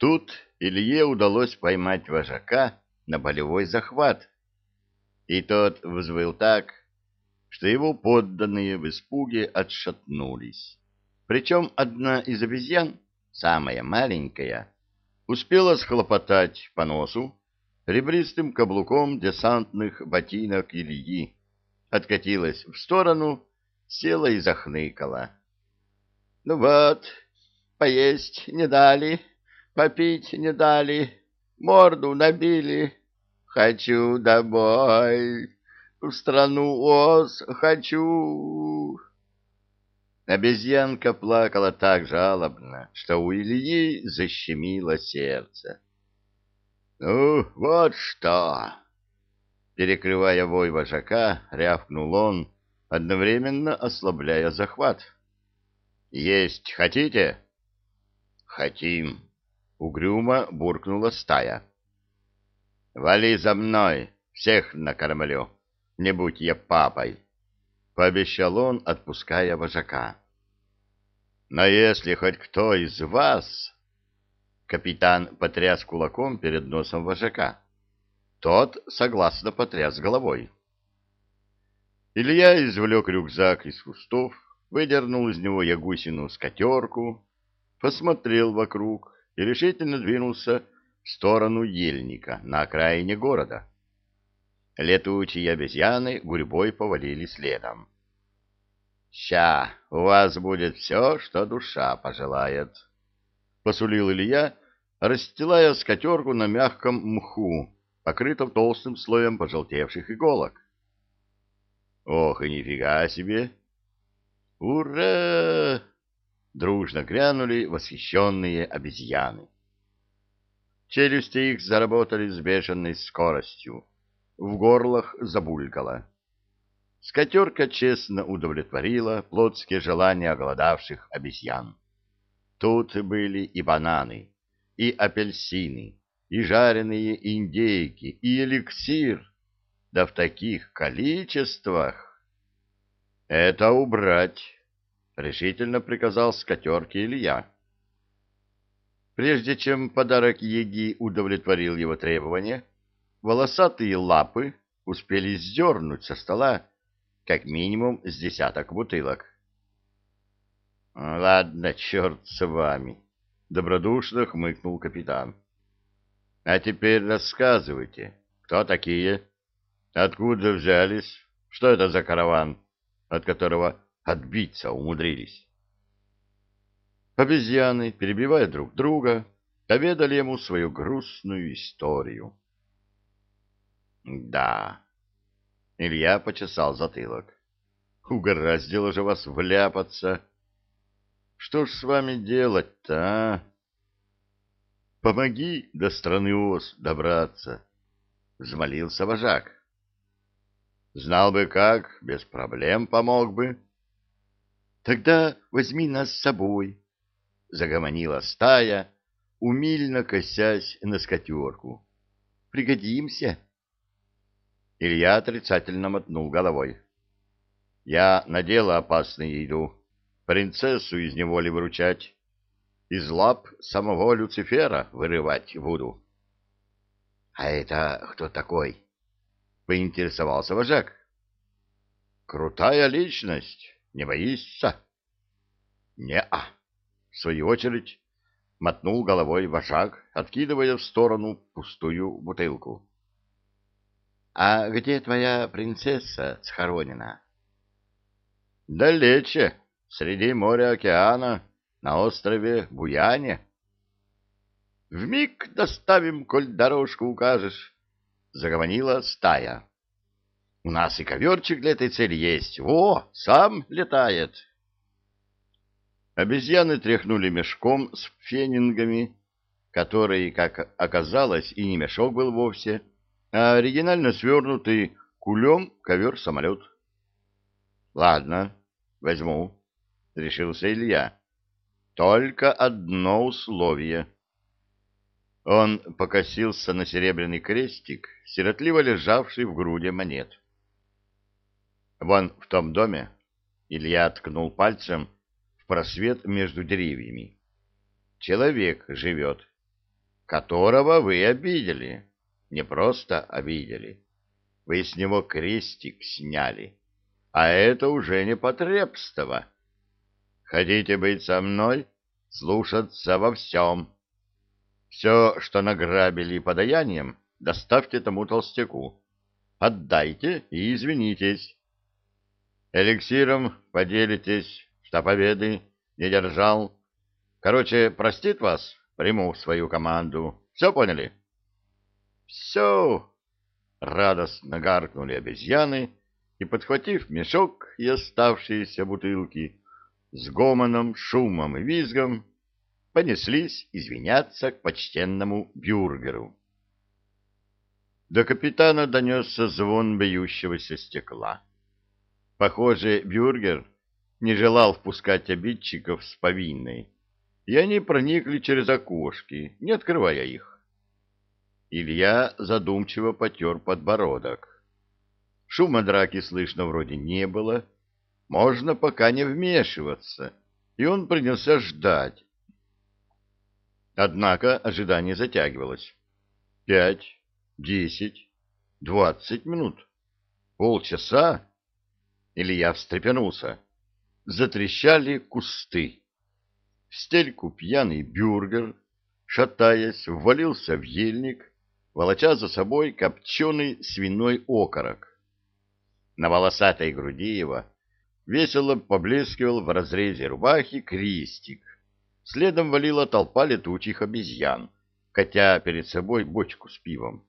Тут Илье удалось поймать вожака на болевой захват, и тот взвыл так, что его подданные в испуге отшатнулись. Причем одна из обезьян, самая маленькая, успела схлопотать по носу ребристым каблуком десантных ботинок Ильи, откатилась в сторону, села и захныкала. — Ну вот, поесть не дали, попить не дали, морду набили. Хочу домой, в страну ос хочу. Обезьянка плакала так жалобно, что у Ильи защемило сердце. — Ну, вот что! Перекрывая вой вожака, рявкнул он, одновременно ослабляя захват. — Есть хотите? — Хотим! — угрюмо буркнула стая. — Вали за мной, всех накормлю, не будь я папой! — пообещал он, отпуская вожака. Но если хоть кто из вас... Капитан потряс кулаком перед носом вожака. Тот согласно потряс головой. Илья извлек рюкзак из кустов, выдернул из него ягусину скатерку, посмотрел вокруг и решительно двинулся в сторону ельника на окраине города. Летучие обезьяны гурьбой повалили следом. Ща, у вас будет все, что душа пожелает, — посулил Илья, расстилая скатерку на мягком мху, покрытом толстым слоем пожелтевших иголок. Ох, и нифига себе! Ура! Дружно грянули восхищенные обезьяны. Челюсти их заработали с бешеной скоростью. В горлах забулькало. Скотерка честно удовлетворила плотские желания оголодавших обезьян. Тут были и бананы, и апельсины, и жареные индейки, и эликсир, да в таких количествах. Это убрать, решительно приказал скотерке Илья. Прежде чем подарок Еги удовлетворил его требования, волосатые лапы успели сдернуть со стола как минимум с десяток бутылок. — Ладно, черт с вами, — добродушно хмыкнул капитан. — А теперь рассказывайте, кто такие, откуда взялись, что это за караван, от которого отбиться умудрились. Обезьяны, перебивая друг друга, поведали ему свою грустную историю. — Да, Илья почесал затылок. Угораздило же вас вляпаться. Что ж с вами делать-то, а? Помоги до страны Ос добраться, — взмолился вожак. Знал бы как, без проблем помог бы. Тогда возьми нас с собой, — загомонила стая, умильно косясь на скатерку. Пригодимся. — Илья отрицательно мотнул головой. «Я на дело опасное иду. Принцессу из неволи выручать. Из лап самого Люцифера вырывать буду». «А это кто такой?» — поинтересовался вожак. «Крутая личность. Не боишься?» «Не-а», — в свою очередь мотнул головой вожак, откидывая в сторону пустую бутылку. — А где твоя принцесса схоронена? — Далече, среди моря-океана, на острове Буяне. — Вмиг доставим, коль дорожку укажешь, — загомонила стая. — У нас и коверчик для этой цели есть. О, сам летает. Обезьяны тряхнули мешком с фенингами, который, как оказалось, и не мешок был вовсе, — а оригинально свернутый кулем ковер-самолет. — Ладно, возьму, — решился Илья. — Только одно условие. Он покосился на серебряный крестик, сиротливо лежавший в груди монет. Вон в том доме Илья ткнул пальцем в просвет между деревьями. Человек живет. которого вы обидели. Не просто обидели. Вы с него крестик сняли. А это уже не потребство. Хотите быть со мной? Слушаться во всем. Все, что награбили подаянием, доставьте тому толстяку. Отдайте и извинитесь. Эликсиром поделитесь, что победы не держал. Короче, простит вас, приму в свою команду. Все поняли? Все! Радостно гаркнули обезьяны и, подхватив мешок и оставшиеся бутылки, с гомоном, шумом и визгом понеслись извиняться к почтенному бюргеру. До капитана донесся звон бьющегося стекла. Похоже, бюргер не желал впускать обидчиков с повинной, и они проникли через окошки, не открывая их. Илья задумчиво потер подбородок. Шума драки слышно вроде не было, можно пока не вмешиваться, и он принялся ждать. Однако ожидание затягивалось. Пять, десять, двадцать минут, полчаса. Илья встрепенулся. Затрещали кусты. В стельку пьяный бюргер, шатаясь, ввалился в ельник, волоча за собой копченый свиной окорок. На волосатой груди его весело поблескивал в разрезе рубахи крестик. Следом валила толпа летучих обезьян, катя перед собой бочку с пивом.